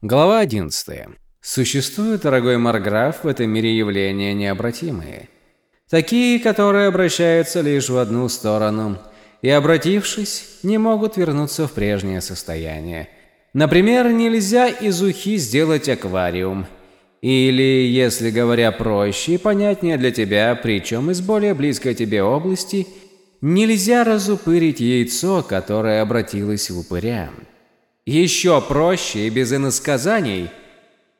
Глава 11. Существуют, дорогой Марграф, в этом мире явления необратимые. Такие, которые обращаются лишь в одну сторону, и, обратившись, не могут вернуться в прежнее состояние. Например, нельзя из ухи сделать аквариум. Или, если говоря проще и понятнее для тебя, причем из более близкой тебе области, нельзя разупырить яйцо, которое обратилось в упыря. Еще проще и без иносказаний,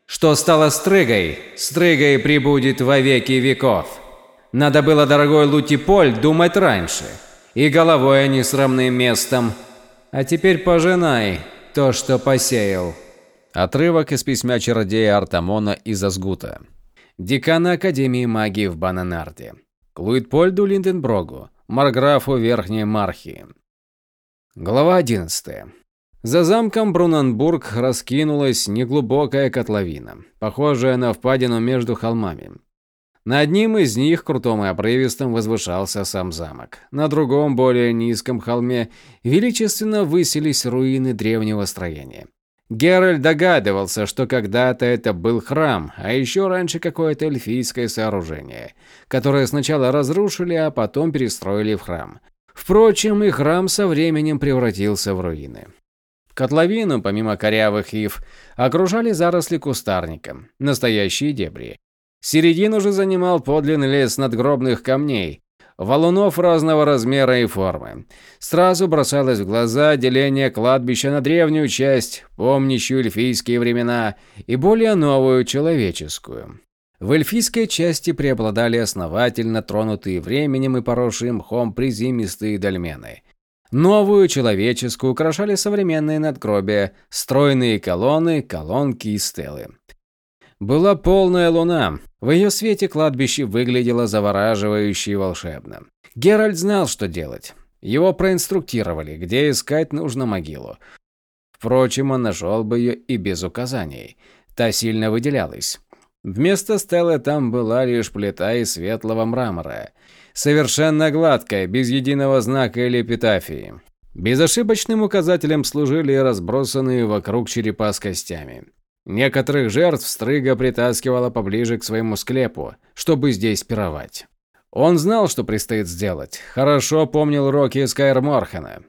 что стало стрыгой, стрыгой прибудет во веки веков. Надо было, дорогой Лутиполь, думать раньше, и головой, а не срамным местом. А теперь пожинай то, что посеял. Отрывок из письма чародея Артамона из Азгута. Декана Академии магии в Бананарде. К Луитпольду Линденброгу, Марграфу Верхней Мархии. Глава 11. За замком Брунанбург раскинулась неглубокая котловина, похожая на впадину между холмами. На одним из них, крутом и обрывистом, возвышался сам замок. На другом, более низком холме, величественно высились руины древнего строения. Геральт догадывался, что когда-то это был храм, а еще раньше какое-то эльфийское сооружение, которое сначала разрушили, а потом перестроили в храм. Впрочем, и храм со временем превратился в руины. Котловину, помимо корявых ив, окружали заросли кустарника, настоящие дебри. Середину же занимал подлинный лес надгробных камней, валунов разного размера и формы. Сразу бросалось в глаза деление кладбища на древнюю часть, помнящую эльфийские времена, и более новую, человеческую. В эльфийской части преобладали основательно тронутые временем и поросшие мхом приземистые дольмены. Новую человеческую украшали современные надгробия, стройные колонны, колонки и стелы. Была полная луна. В ее свете кладбище выглядело завораживающе и волшебно. Геральт знал, что делать. Его проинструктировали, где искать нужно могилу. Впрочем, он нашел бы ее и без указаний. Та сильно выделялась. Вместо стелы там была лишь плита из светлого мрамора – совершенно гладкая, без единого знака или эпитафии. Безошибочным указателем служили разбросанные вокруг черепа с костями. Некоторых жертв Стрыга притаскивала поближе к своему склепу, чтобы здесь пировать. Он знал, что предстоит сделать. Хорошо помнил уроки Скайр Морхена.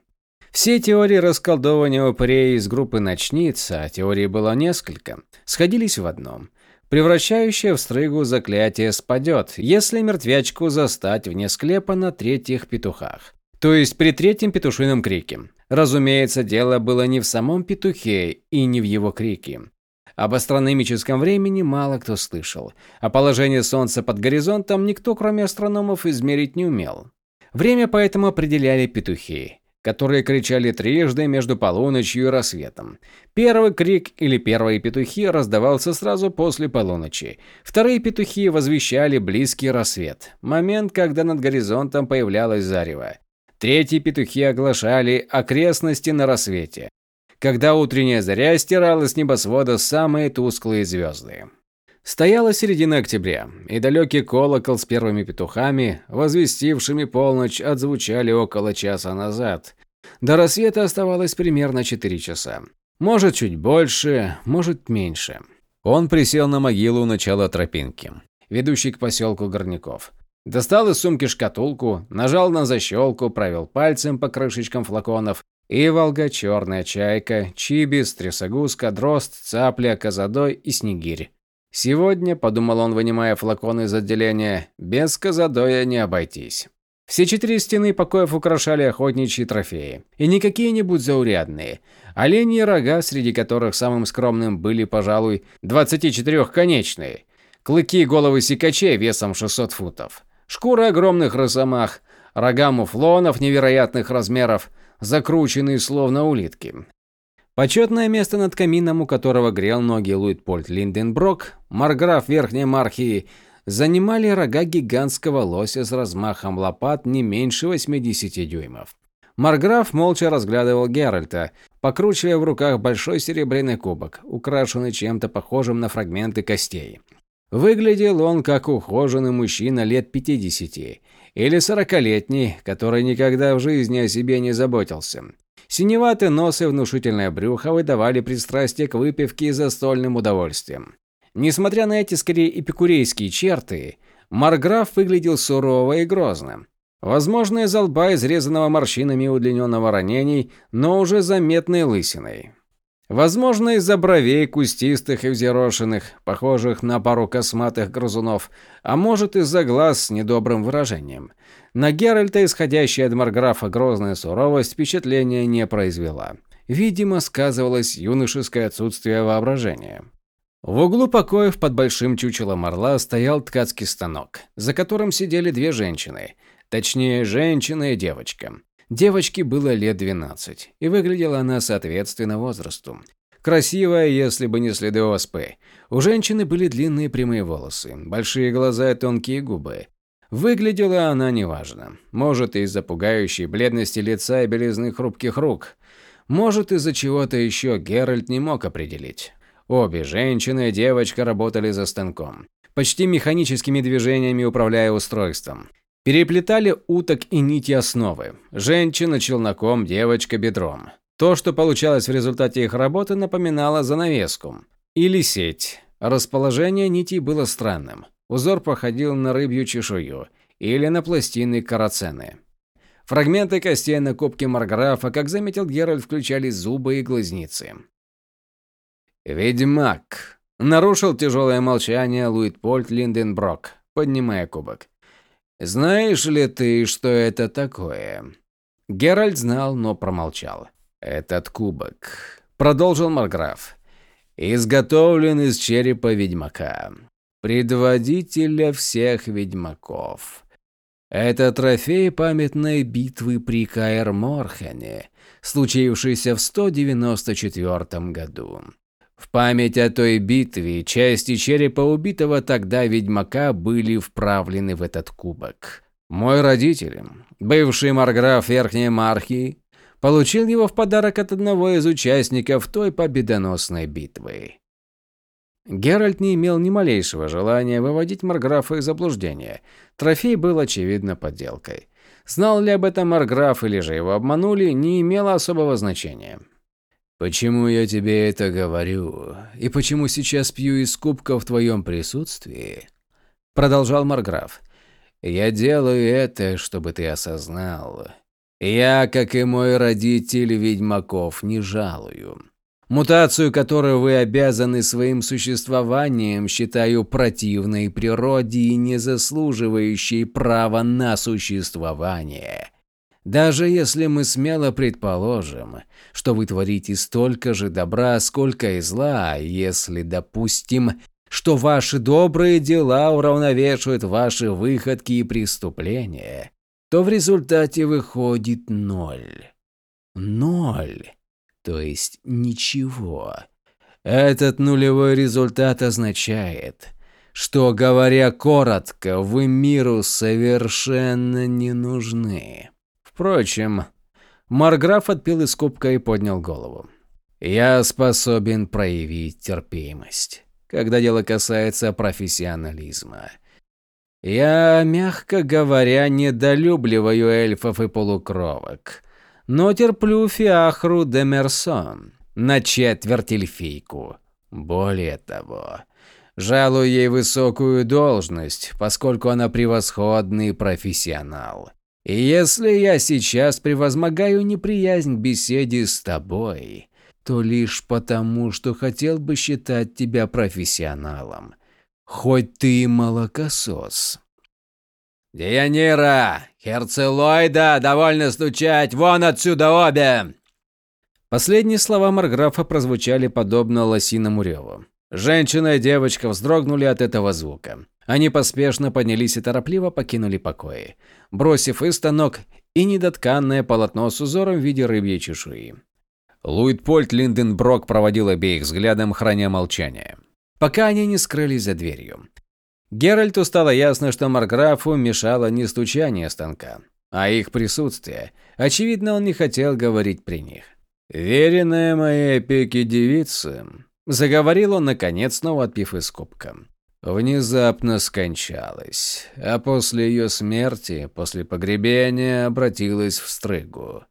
Все теории расколдования упырей из группы «Ночниц», а теорий было несколько, сходились в одном. Превращающее в стрыгу заклятие спадет, если мертвячку застать вне склепа на третьих петухах. То есть при третьем петушином крике. Разумеется, дело было не в самом петухе и не в его крике. Об астрономическом времени мало кто слышал, а положение Солнца под горизонтом никто, кроме астрономов, измерить не умел. Время поэтому определяли петухи которые кричали трижды между полуночью и рассветом. Первый крик или первые петухи раздавался сразу после полуночи. Вторые петухи возвещали близкий рассвет, момент, когда над горизонтом появлялось зарево. Третьи петухи оглашали окрестности на рассвете, когда утренняя заря стирала с небосвода самые тусклые звезды. Стояла середина октября, и далекий колокол с первыми петухами, возвестившими полночь, отзвучали около часа назад. До рассвета оставалось примерно 4 часа. Может, чуть больше, может, меньше. Он присел на могилу у начала тропинки, ведущей к поселку Горняков. Достал из сумки шкатулку, нажал на защелку, провел пальцем по крышечкам флаконов, и волга, черная чайка, чибис, трясогузка, дрозд, цапля, козадой и снегирь. Сегодня, подумал он, вынимая флакон из отделения, без козадоя не обойтись. Все четыре стены покоев украшали охотничьи трофеи. И не какие-нибудь заурядные. Оленьи рога, среди которых самым скромным были, пожалуй, 24-конечные. Клыки головы сикачей весом 600 футов. Шкуры огромных росомах. Рога муфлонов невероятных размеров, закрученные словно улитки. Почетное место над камином, у которого грел ноги Луитпольд Линденброк, марграф Верхней Мархии, занимали рога гигантского лося с размахом лопат не меньше 80 дюймов. Марграф молча разглядывал Геральта, покручивая в руках большой серебряный кубок, украшенный чем-то похожим на фрагменты костей. Выглядел он как ухоженный мужчина лет 50 или 40-летний, который никогда в жизни о себе не заботился. Синеватый нос и внушительное брюхо выдавали пристрастие к выпивке и застольным удовольствиям. Несмотря на эти скорее эпикурейские черты, Марграф выглядел сурово и грозно. Возможно, из лба, изрезанного морщинами и удлиненного ранений, но уже заметной лысиной. Возможно, из-за бровей кустистых и взъерошенных, похожих на пару косматых грызунов, а может, из-за глаз с недобрым выражением. На Геральта, исходящая от Марграфа грозная суровость, впечатления не произвела. Видимо, сказывалось юношеское отсутствие воображения. В углу покоев под большим чучелом орла стоял ткацкий станок, за которым сидели две женщины. Точнее, женщина и девочка. Девочке было лет 12, и выглядела она соответственно возрасту. Красивая, если бы не следы оспы. У женщины были длинные прямые волосы, большие глаза и тонкие губы. Выглядела она неважно. Может, из-за пугающей бледности лица и белизны хрупких рук. Может, из-за чего-то еще Геральт не мог определить. Обе женщины и девочка работали за станком, почти механическими движениями управляя устройством. Переплетали уток и нити основы. Женщина челноком, девочка бедром. То, что получалось в результате их работы, напоминало занавеску. Или сеть. Расположение нитей было странным. Узор походил на рыбью чешую или на пластины карацены. Фрагменты костей на кубке Марграфа, как заметил Геральт, включали зубы и глазницы. «Ведьмак!» – нарушил тяжелое молчание Луитпольд Линденброк, поднимая кубок. «Знаешь ли ты, что это такое?» Геральт знал, но промолчал. «Этот кубок», – продолжил Марграф, – «изготовлен из черепа ведьмака, предводителя всех ведьмаков. Это трофей памятной битвы при Каэр-Морхене, случившейся в 194 году. В память о той битве части черепа убитого тогда ведьмака были вправлены в этот кубок. Мой родитель, бывший марграф Верхней Мархии, получил его в подарок от одного из участников той победоносной битвы. Геральт не имел ни малейшего желания выводить Марграфа из заблуждения. Трофей был, очевидно, подделкой. Знал ли об этом Марграф или же его обманули, не имело особого значения. «Почему я тебе это говорю? И почему сейчас пью из кубка в твоем присутствии?» Продолжал Марграф. «Я делаю это, чтобы ты осознал. Я, как и мой родитель, ведьмаков не жалую. Мутацию, которую вы обязаны своим существованием, считаю противной природе и не заслуживающей права на существование». Даже если мы смело предположим, что вы творите столько же добра, сколько и зла, если допустим, что ваши добрые дела уравновешивают ваши выходки и преступления, то в результате выходит ноль. Ноль. То есть ничего. Этот нулевой результат означает, что, говоря коротко, вы миру совершенно не нужны. Впрочем, Марграф отпил из кубка и поднял голову. «Я способен проявить терпимость, когда дело касается профессионализма. Я, мягко говоря, недолюбливаю эльфов и полукровок, но терплю Фиахру де Мерсон на четверть эльфийку. Более того, жалую ей высокую должность, поскольку она превосходный профессионал. И если я сейчас превозмогаю неприязнь к беседе с тобой, то лишь потому, что хотел бы считать тебя профессионалом. Хоть ты и молокосос. «Дионира! Херцелоида! Довольно стучать! Вон отсюда обе!» Последние слова Марграфа прозвучали подобно лосиному реву. Женщина и девочка вздрогнули от этого звука. Они поспешно поднялись и торопливо покинули покои, бросив и станок, и недотканное полотно с узором в виде рыбьей чешуи. Луитпольд Линденброк проводил обеих взглядом, храня молчание. Пока они не скрылись за дверью. Геральту стало ясно, что Марграфу мешало не стучание станка, а их присутствие. Очевидно, он не хотел говорить при них. «Веренная моей опеке девица», – заговорил он, наконец, снова отпив из кубка внезапно скончалась, а после ее смерти, после погребения, обратилась в стрыгу.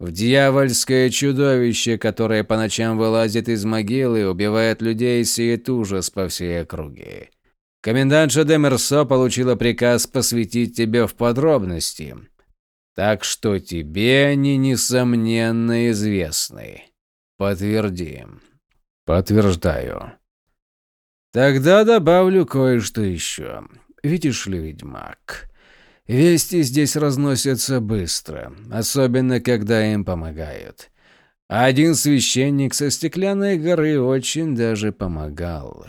в дьявольское чудовище, которое по ночам вылазит из могилы и убивает людей сеет ужас по всей округе. Комендантша Демерсо получила приказ посвятить тебе в подробности, так что тебе они, несомненно, известны. Подтверди. Подтверждаю. Тогда добавлю кое-что еще. Видишь ли, ведьмак, вести здесь разносятся быстро, особенно когда им помогают. Один священник со стеклянной горы очень даже помогал.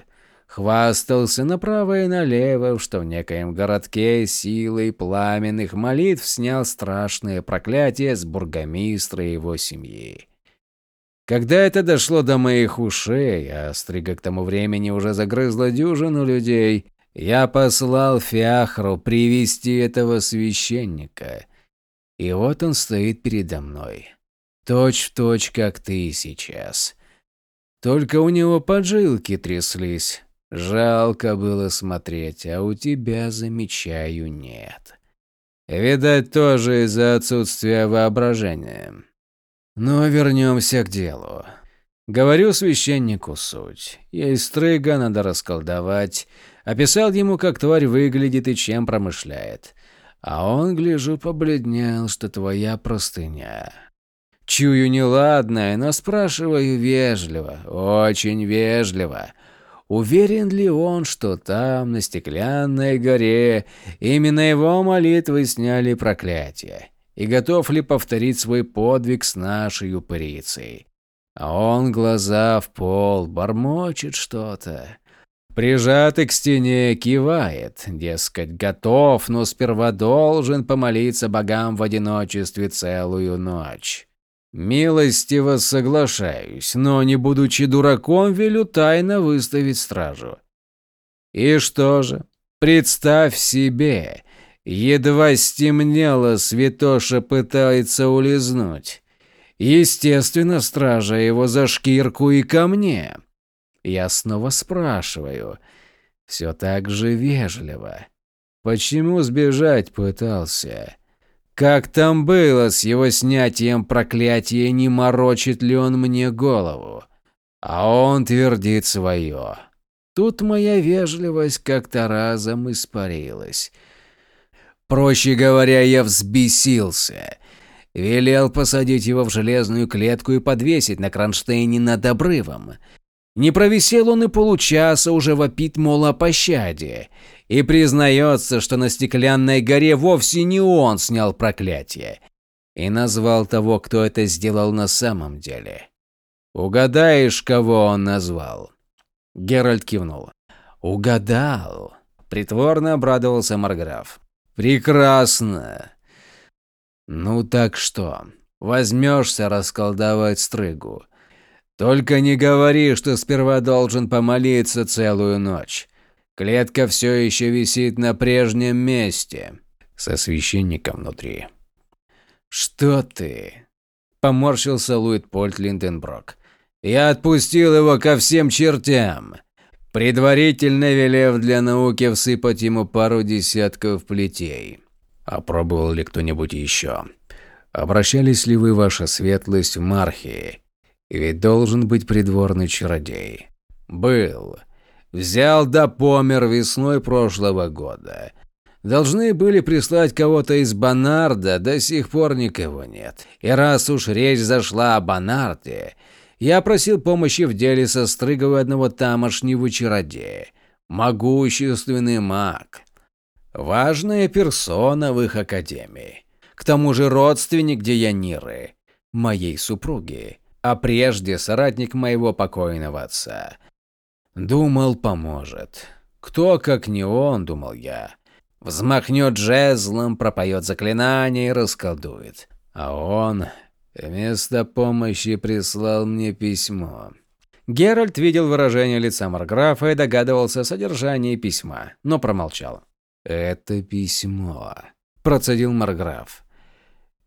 Хвастался направо и налево, что в некоем городке силой пламенных молитв снял страшное проклятие с бургомистра и его семьи. Когда это дошло до моих ушей, а Стрига к тому времени уже загрызла дюжину людей, я послал Фиахру привести этого священника. И вот он стоит передо мной. Точь в точь, как ты сейчас. Только у него поджилки тряслись. Жалко было смотреть, а у тебя, замечаю, нет. Видать, тоже из-за отсутствия воображения. Но вернемся к делу. Говорю священнику суть. Есть стрыга, надо расколдовать. Описал ему, как тварь выглядит и чем промышляет. А он, гляжу, побледнел, что твоя простыня. Чую неладное, но спрашиваю вежливо, очень вежливо. Уверен ли он, что там, на стеклянной горе, именно его молитвы сняли проклятие? И готов ли повторить свой подвиг с нашей упырицей. А он глаза в пол, бормочет что-то. Прижатый к стене кивает, дескать, готов, но сперва должен помолиться богам в одиночестве целую ночь. Милостиво соглашаюсь, но не будучи дураком, велю тайно выставить стражу. И что же? Представь себе, Едва стемнело, святоша пытается улизнуть. Естественно, стража его за шкирку и ко мне. Я снова спрашиваю, все так же вежливо. Почему сбежать пытался? Как там было с его снятием проклятия, не морочит ли он мне голову? А он твердит свое. Тут моя вежливость как-то разом испарилась. Проще говоря, я взбесился. Велел посадить его в железную клетку и подвесить на кронштейне над обрывом. Не провисел он и получаса, уже вопит, мол, о пощаде. И признается, что на стеклянной горе вовсе не он снял проклятие. И назвал того, кто это сделал на самом деле. Угадаешь, кого он назвал? Геральт кивнул. Угадал. Притворно обрадовался Марграф. Прекрасно. Ну так что, возьмешься расколдовать стрыгу. Только не говори, что сперва должен помолиться целую ночь. Клетка все еще висит на прежнем месте, со священником внутри. Что ты? Поморщился Луитпольт Линденброк. Я отпустил его ко всем чертям предварительно велев для науки всыпать ему пару десятков плетей. Опробовал ли кто-нибудь еще? Обращались ли вы, ваша светлость, в Мархии? Ведь должен быть придворный чародей. Был. Взял да помер весной прошлого года. Должны были прислать кого-то из Бонарда, до сих пор никого нет. И раз уж речь зашла о Бонарде, я просил помощи в деле со Стрыговой одного тамошнего чародея. Могущественный маг. Важная персона в их академии. К тому же родственник Деяниры, моей супруги, а прежде соратник моего покойного отца. Думал, поможет. Кто, как не он, думал я. Взмахнет жезлом, пропоет заклинание и расколдует. А он Вместо помощи прислал мне письмо. Геральт видел выражение лица Марграфа и догадывался о содержании письма, но промолчал. «Это письмо», – процедил Марграф.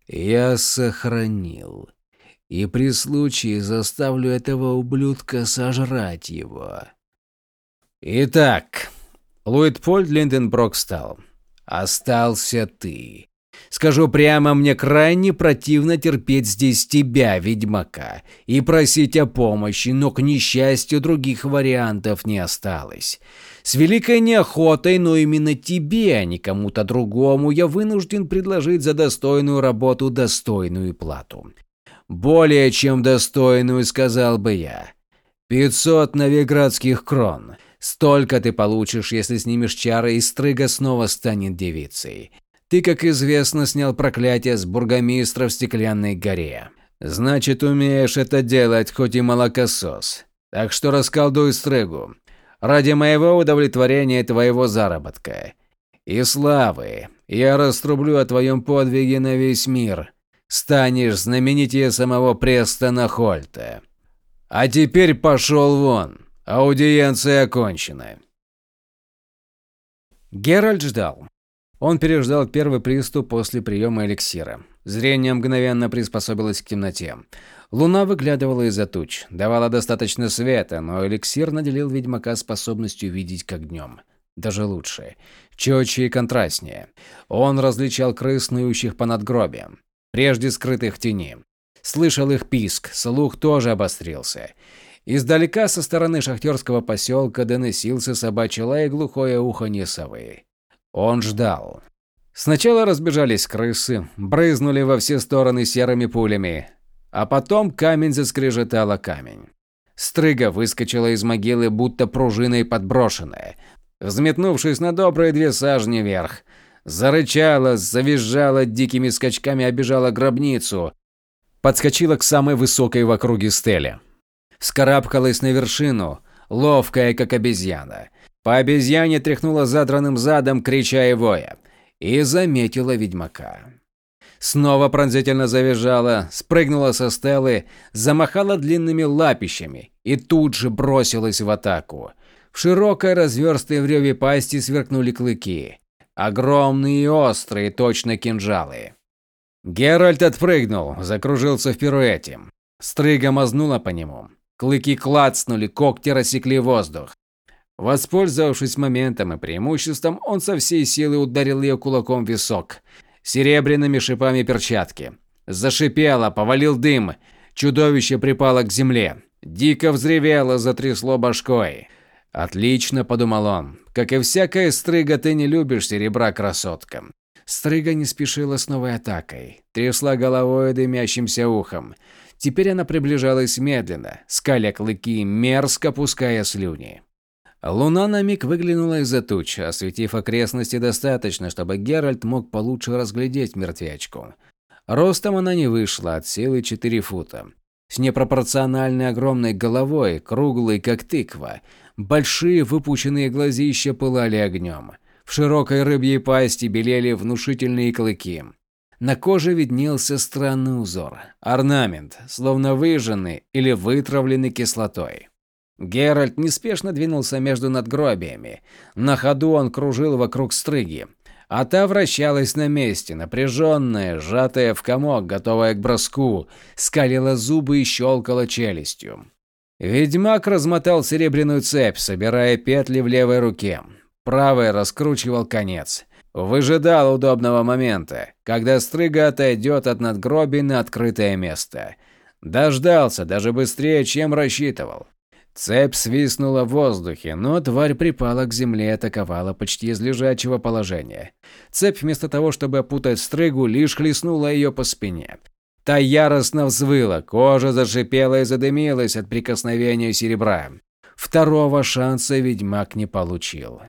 «Я сохранил, и при случае заставлю этого ублюдка сожрать его». «Итак», – Луитпольд Линденброк встал. «Остался ты. Скажу прямо, мне крайне противно терпеть здесь тебя, ведьмака, и просить о помощи, но, к несчастью, других вариантов не осталось. С великой неохотой, но именно тебе, а не кому-то другому, я вынужден предложить за достойную работу достойную плату. Более чем достойную, сказал бы я. 500 новиградских крон. Столько ты получишь, если снимешь чары, и Стрыга снова станет девицей. Ты, как известно, снял проклятие с бургомистра в Стеклянной горе. Значит, умеешь это делать, хоть и молокосос. Так что расколдуй стрыгу. Ради моего удовлетворения твоего заработка. И славы. Я раструблю о твоем подвиге на весь мир. Станешь знаменитее самого Престона Хольта. А теперь пошел вон. Аудиенция окончена. Геральт ждал. Он переждал первый приступ после приема эликсира. Зрение мгновенно приспособилось к темноте. Луна выглядывала из-за туч, давала достаточно света, но эликсир наделил ведьмака способностью видеть как днем. Даже лучше. Четче и контрастнее. Он различал крыс, снующих по надгробиям, прежде скрытых в тени. Слышал их писк, слух тоже обострился. Издалека со стороны шахтерского поселка доносился собачий лай и глухое уханье совы. Он ждал. Сначала разбежались крысы, брызнули во все стороны серыми пулями, а потом камень заскрежетал о камень. Стрыга выскочила из могилы, будто пружиной подброшенная, взметнувшись на добрые две сажни вверх. Зарычала, завизжала дикими скачками, обежала гробницу. Подскочила к самой высокой в округе стеле. Скарабкалась на вершину, ловкая, как обезьяна. По обезьяне тряхнула задранным задом, крича и воя. И заметила ведьмака. Снова пронзительно завизжала, спрыгнула со стелы, замахала длинными лапищами и тут же бросилась в атаку. В широкой разверстой в реве пасти сверкнули клыки. Огромные и острые, точно кинжалы. Геральт отпрыгнул, закружился в пируэте. Стрыга мазнула по нему. Клыки клацнули, когти рассекли воздух. Воспользовавшись моментом и преимуществом, он со всей силы ударил ее кулаком в висок. Серебряными шипами перчатки. Зашипело, повалил дым. Чудовище припало к земле. Дико взревело, затрясло башкой. «Отлично», – подумал он. «Как и всякая стрыга, ты не любишь серебра, красотка». Стрыга не спешила с новой атакой. Трясла головой и дымящимся ухом. Теперь она приближалась медленно, скаля клыки, мерзко пуская слюни. Луна на миг выглянула из-за туч, осветив окрестности достаточно, чтобы Геральт мог получше разглядеть мертвячку. Ростом она не вышла, от силы 4 фута. С непропорциональной огромной головой, круглой как тыква. Большие выпученные глазища пылали огнем. В широкой рыбьей пасти белели внушительные клыки. На коже виднелся странный узор. Орнамент, словно выжженный или вытравленный кислотой. Геральт неспешно двинулся между надгробиями. На ходу он кружил вокруг стрыги. А та вращалась на месте, напряженная, сжатая в комок, готовая к броску, скалила зубы и щелкала челюстью. Ведьмак размотал серебряную цепь, собирая петли в левой руке. Правой раскручивал конец. Выжидал удобного момента, когда стрыга отойдет от надгробий на открытое место. Дождался даже быстрее, чем рассчитывал. Цепь свистнула в воздухе, но тварь припала к земле и атаковала почти из лежачего положения. Цепь вместо того, чтобы опутать стрыгу, лишь хлестнула ее по спине. Та яростно взвыла, кожа зашипела и задымилась от прикосновения серебра. Второго шанса ведьмак не получил.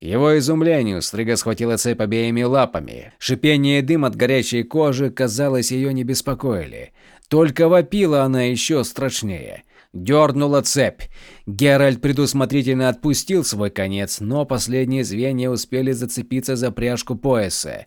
К его изумлению Стрыга схватила цепь обеими лапами. Шипение и дым от горячей кожи, казалось, ее не беспокоили. Только вопила она еще страшнее. Дернула цепь. Геральт предусмотрительно отпустил свой конец, но последние звенья успели зацепиться за пряжку пояса.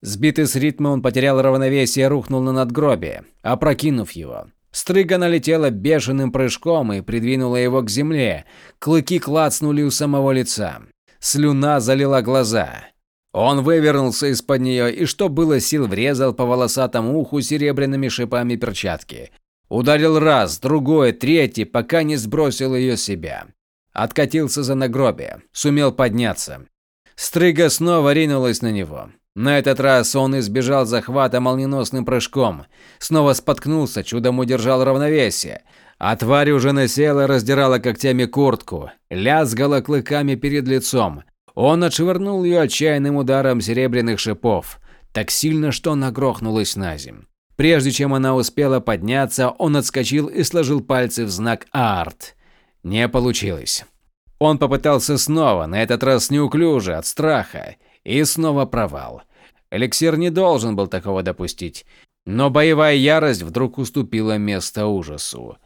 Сбитый с ритма, он потерял равновесие и рухнул на надгробие, опрокинув его. Стрыга налетела бешеным прыжком и придвинула его к земле. Клыки клацнули у самого лица. Слюна залила глаза. Он вывернулся из-под нее и, что было сил, врезал по волосатому уху серебряными шипами перчатки. Ударил раз, другой, третий, пока не сбросил ее себя. Откатился за нагробие, сумел подняться. Стрыга снова ринулась на него. На этот раз он избежал захвата молниеносным прыжком. Снова споткнулся, чудом удержал равновесие. А тварь уже насела раздирала когтями куртку, лязгала клыками перед лицом. Он отшвырнул ее отчаянным ударом серебряных шипов, так сильно, что она грохнулась на земь. Прежде чем она успела подняться, он отскочил и сложил пальцы в знак «Арт». Не получилось. Он попытался снова, на этот раз неуклюже, от страха, и снова провал. Эликсир не должен был такого допустить. Но боевая ярость вдруг уступила место ужасу.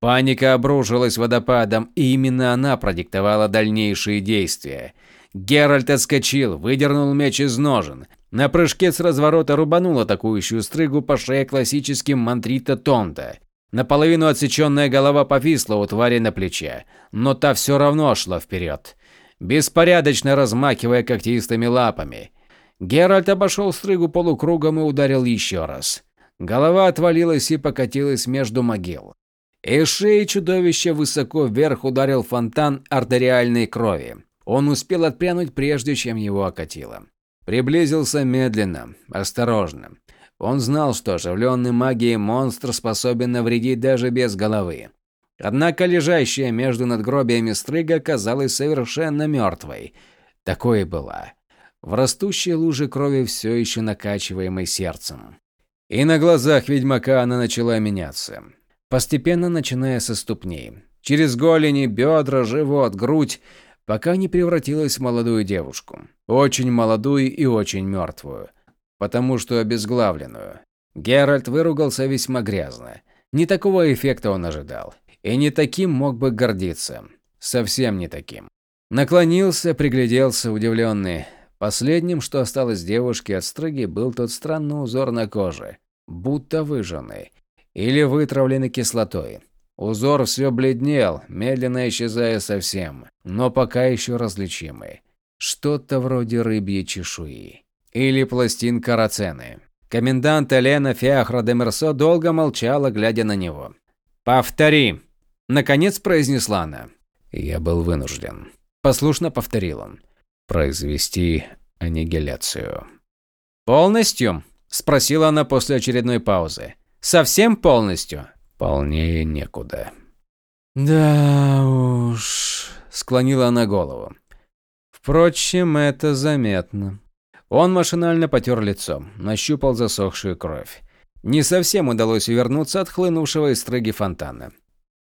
Паника обрушилась водопадом, и именно она продиктовала дальнейшие действия. Геральт отскочил, выдернул меч из ножен. На прыжке с разворота рубанул атакующую стрыгу по шее классическим мантрита Тонта. Наполовину отсеченная голова повисла у твари на плече, но та все равно шла вперед, беспорядочно размахивая когтистыми лапами. Геральт обошел стрыгу полукругом и ударил еще раз. Голова отвалилась и покатилась между могил. Из шеи чудовища высоко вверх ударил фонтан артериальной крови. Он успел отпрянуть, прежде чем его окатило. Приблизился медленно, осторожно. Он знал, что оживленный магией монстр способен навредить даже без головы. Однако лежащая между надгробиями стрыга казалась совершенно мертвой. Такой и была. В растущей луже крови все еще накачиваемой сердцем. И на глазах ведьмака она начала меняться постепенно начиная со ступней, через голени, бедра, живот, грудь, пока не превратилась в молодую девушку. Очень молодую и очень мертвую. Потому что обезглавленную. Геральт выругался весьма грязно. Не такого эффекта он ожидал. И не таким мог бы гордиться. Совсем не таким. Наклонился, пригляделся, удивленный. Последним, что осталось девушке от строги, был тот странный узор на коже. Будто выжженный или вытравлены кислотой. Узор все бледнел, медленно исчезая совсем, но пока еще различимый. Что-то вроде рыбьей чешуи. Или пластин карацены. Комендант Елена Фиахра де Мерсо долго молчала, глядя на него. «Повтори!» Наконец произнесла она. «Я был вынужден». Послушно повторил он. «Произвести аннигиляцию». «Полностью?» Спросила она после очередной паузы. Совсем полностью? Полнее некуда. Да уж, склонила она голову. Впрочем, это заметно. Он машинально потер лицо, нащупал засохшую кровь. Не совсем удалось увернуться от хлынувшего из стрыги фонтана.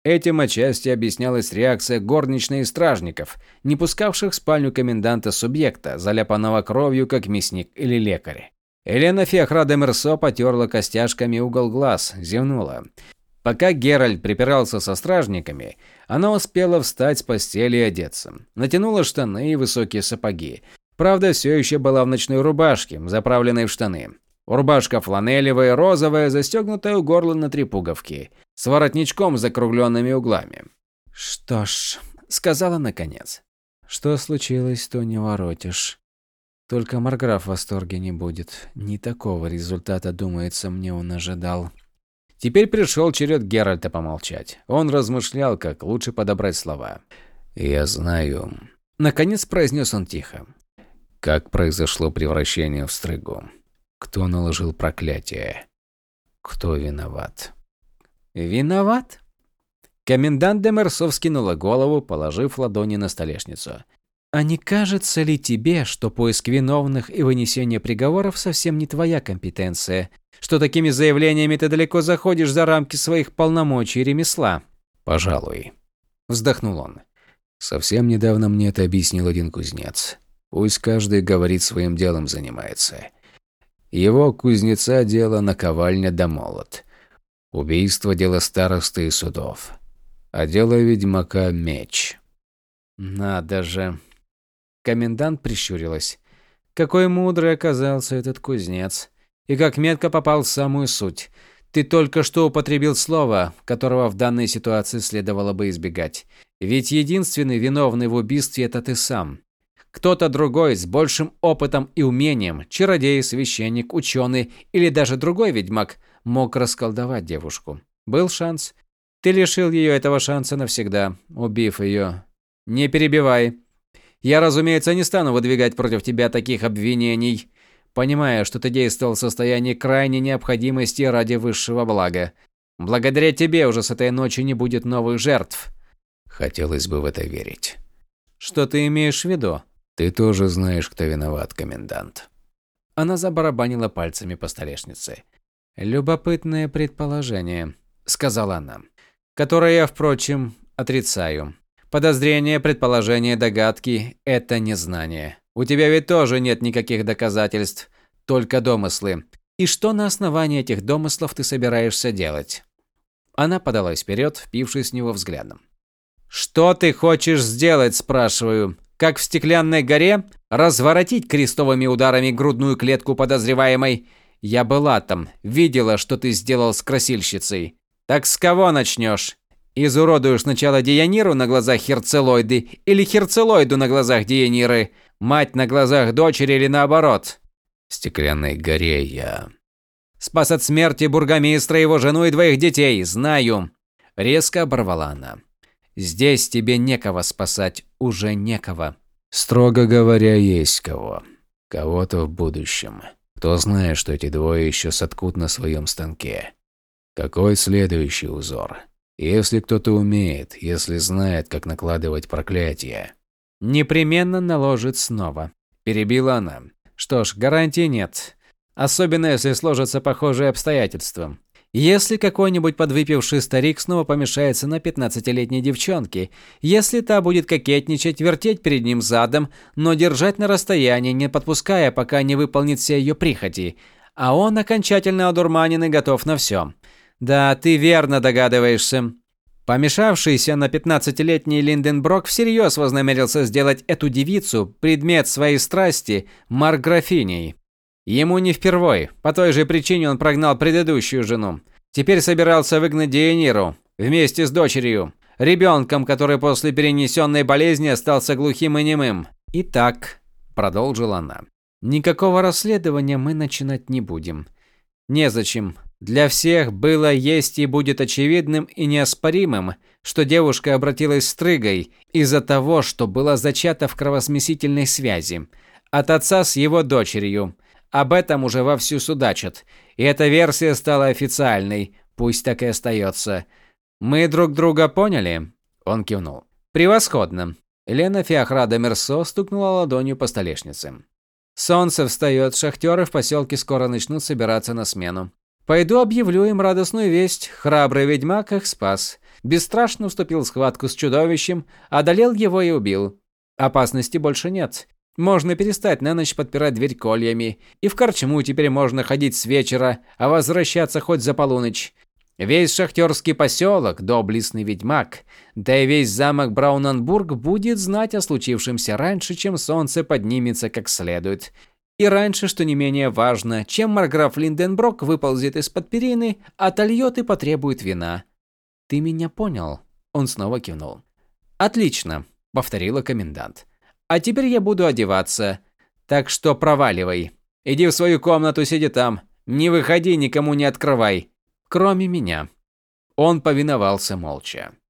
Этим отчасти объяснялась реакция горничной и стражников, не пускавших в спальню коменданта субъекта, заляпанного кровью, как мясник или лекарь. Елена Феохра Мерсо потерла костяшками угол глаз, зевнула. Пока Геральт припирался со стражниками, она успела встать с постели и одеться. Натянула штаны и высокие сапоги. Правда, все еще была в ночной рубашке, заправленной в штаны. Рубашка фланелевая, розовая, застегнутая у горла на три пуговки, с воротничком с закругленными углами. «Что ж», — сказала наконец. «Что случилось, то не воротишь». Только Марграф в восторге не будет. Не такого результата, думается, мне он ожидал. Теперь пришел черед Геральта помолчать. Он размышлял, как лучше подобрать слова. «Я знаю...» Наконец произнес он тихо. «Как произошло превращение в стрыгу? Кто наложил проклятие? Кто виноват?» «Виноват?» Комендант Демерсов скинула голову, положив ладони на столешницу. А не кажется ли тебе, что поиск виновных и вынесение приговоров совсем не твоя компетенция? Что такими заявлениями ты далеко заходишь за рамки своих полномочий и ремесла? Пожалуй. Вздохнул он. Совсем недавно мне это объяснил один кузнец. Пусть каждый говорит своим делом занимается. Его кузнеца дело наковальня да молот. Убийство – дело старосты и судов. А дело ведьмака – меч. Надо же. Комендант прищурилась. Какой мудрый оказался этот кузнец. И как метко попал в самую суть. Ты только что употребил слово, которого в данной ситуации следовало бы избегать. Ведь единственный виновный в убийстве – это ты сам. Кто-то другой с большим опытом и умением, чародей, священник, ученый или даже другой ведьмак, мог расколдовать девушку. Был шанс. Ты лишил ее этого шанса навсегда, убив ее. Не перебивай. Я, разумеется, не стану выдвигать против тебя таких обвинений. понимая, что ты действовал в состоянии крайней необходимости ради высшего блага. Благодаря тебе уже с этой ночи не будет новых жертв. Хотелось бы в это верить. Что ты имеешь в виду? Ты тоже знаешь, кто виноват, комендант. Она забарабанила пальцами по столешнице. Любопытное предположение, сказала она, которое я, впрочем, отрицаю. Подозрения, предположения, догадки – это незнание. У тебя ведь тоже нет никаких доказательств, только домыслы. И что на основании этих домыслов ты собираешься делать? Она подалась вперед, впившись в него взглядом. «Что ты хочешь сделать?» – спрашиваю. «Как в стеклянной горе? Разворотить крестовыми ударами грудную клетку подозреваемой? Я была там, видела, что ты сделал с красильщицей. Так с кого начнешь? Изуродуешь сначала Дианиру на глазах Херцелоиды или Херцелоиду на глазах Дианиры? Мать на глазах дочери или наоборот?» Стеклянной горе я... Спас от смерти бургомистра, его жену и двоих детей, знаю. Резко оборвала она. Здесь тебе некого спасать, уже некого. Строго говоря, есть кого. Кого-то в будущем. Кто знает, что эти двое еще соткут на своем станке. Какой следующий узор? Если кто-то умеет, если знает, как накладывать проклятие. Непременно наложит снова. Перебила она. Что ж, гарантий нет. Особенно если сложатся похожие обстоятельства. Если какой-нибудь подвыпивший старик снова помешается на 15-летней девчонке, если та будет кокетничать, вертеть перед ним задом, но держать на расстоянии, не подпуская, пока не выполнит все ее прихоти, а он окончательно одурманен и готов на все. Да, ты верно догадываешься. Помешавшийся на 15-летний Линденброк всерьез вознамерился сделать эту девицу, предмет своей страсти, марграфиней. Ему не впервой. По той же причине он прогнал предыдущую жену. Теперь собирался выгнать Диениру вместе с дочерью, ребенком, который после перенесенной болезни остался глухим и немым. Итак, продолжила она. Никакого расследования мы начинать не будем. Незачем. Для всех было, есть и будет очевидным и неоспоримым, что девушка обратилась с Трыгой из-за того, что была зачата в кровосмесительной связи от отца с его дочерью, об этом уже вовсю судачат. И эта версия стала официальной. Пусть так и остается. Мы друг друга поняли? Он кивнул. Превосходно. Лена Феохрада Мерсо стукнула ладонью по столешнице. Солнце встает, шахтеры в поселке скоро начнут собираться на смену. Пойду объявлю им радостную весть. Храбрый ведьмак их спас. Бесстрашно вступил в схватку с чудовищем, одолел его и убил. Опасности больше нет. Можно перестать на ночь подпирать дверь кольями, и в корчму теперь можно ходить с вечера, а возвращаться хоть за полуночь. Весь шахтерский поселок, доблестный ведьмак, да и весь замок Браунанбург будет знать о случившемся раньше, чем солнце поднимется как следует. И раньше, что не менее важно, чем Марграф Линденброк выползет из-под перины, отольет и потребует вина. «Ты меня понял?» Он снова кивнул. «Отлично», — повторила комендант. А теперь я буду одеваться. Так что проваливай. Иди в свою комнату, сиди там. Не выходи, никому не открывай. Кроме меня. Он повиновался молча.